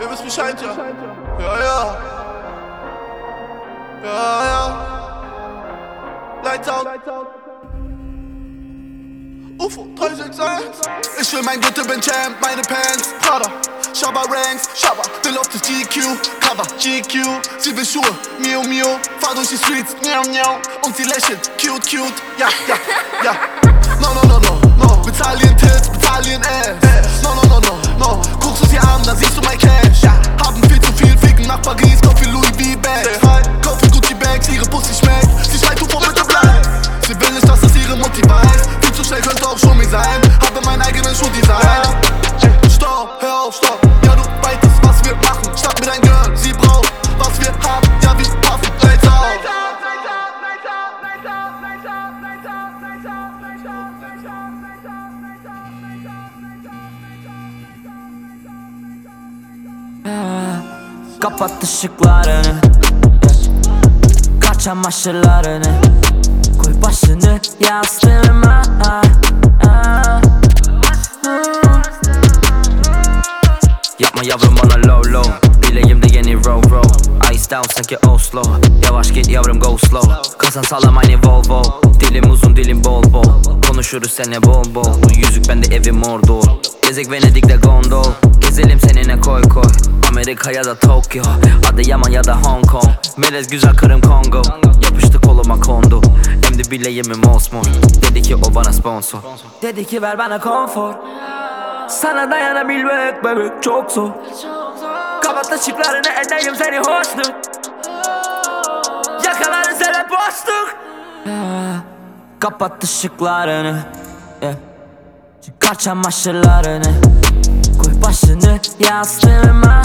Ihr wisst Bescheid, ja? Ja, ja. Ja, ja. Lights out. UFO 361. Ich will mein Gürtel, bin Champ, meine Pants, Prada. Shabba Ranks, Shabba, will auf das GQ, Cover, GQ, sie will Schuhe, Mio Mio, fahr durch die Streets, miau miau, und sie lächelt, cute cute, ja, ja, ja. No, no, no, no, no, bezahl ihren Tits, bezahl ihren Ass. Guckst du sie an, dann siehst du mein Cash. Ja. Haben viel zu viel, ficken nach Paris, kauf viel Louis V Bags. Kauf viel Gucci Bags, ihre Pussy schmeckt, sie schreit, du bitte bleib. Sie will nicht, dass das ihre Mutti weiß. Viel zu schnell könnte auch schon mich sein. Habe meinen eigenen Schuhdesign. Stopp, hör auf, stopp. Ja, du weißt, was wir machen. Statt mit ein Girl, sie braucht, Kapat ışıklarını. Kaç çamaşırlarını Koy başını yastığıma. Yapma yavrum bana low low. Bileğimde yeni row row. Ice down sanki Oslo. Yavaş git yavrum go slow. Kazan sağlam aynı Volvo Dilim uzun dilim bol bol. Konuşuruz seninle bol bol. Yüzük bende evim ordu. Gezek Venedik'te gondol Gezelim seninle koy koy. Amerika ya da Tokyo Adıyaman ya da Hong Kong. Melez güzel Kırım Kongo. Yapıştı koluma kondu. Hem de bileğimi mosmor. Dedi ki o bana sponsor. Dedi ki ver bana konfor. Sana dayanabilmek bebek çok zor. Kapat ışıklarını edeyim seni hoşnut Yakalarım seni boşluk Kapat ışıklarını yeah. Çıkar çamaşırlarını Koy başını yastığıma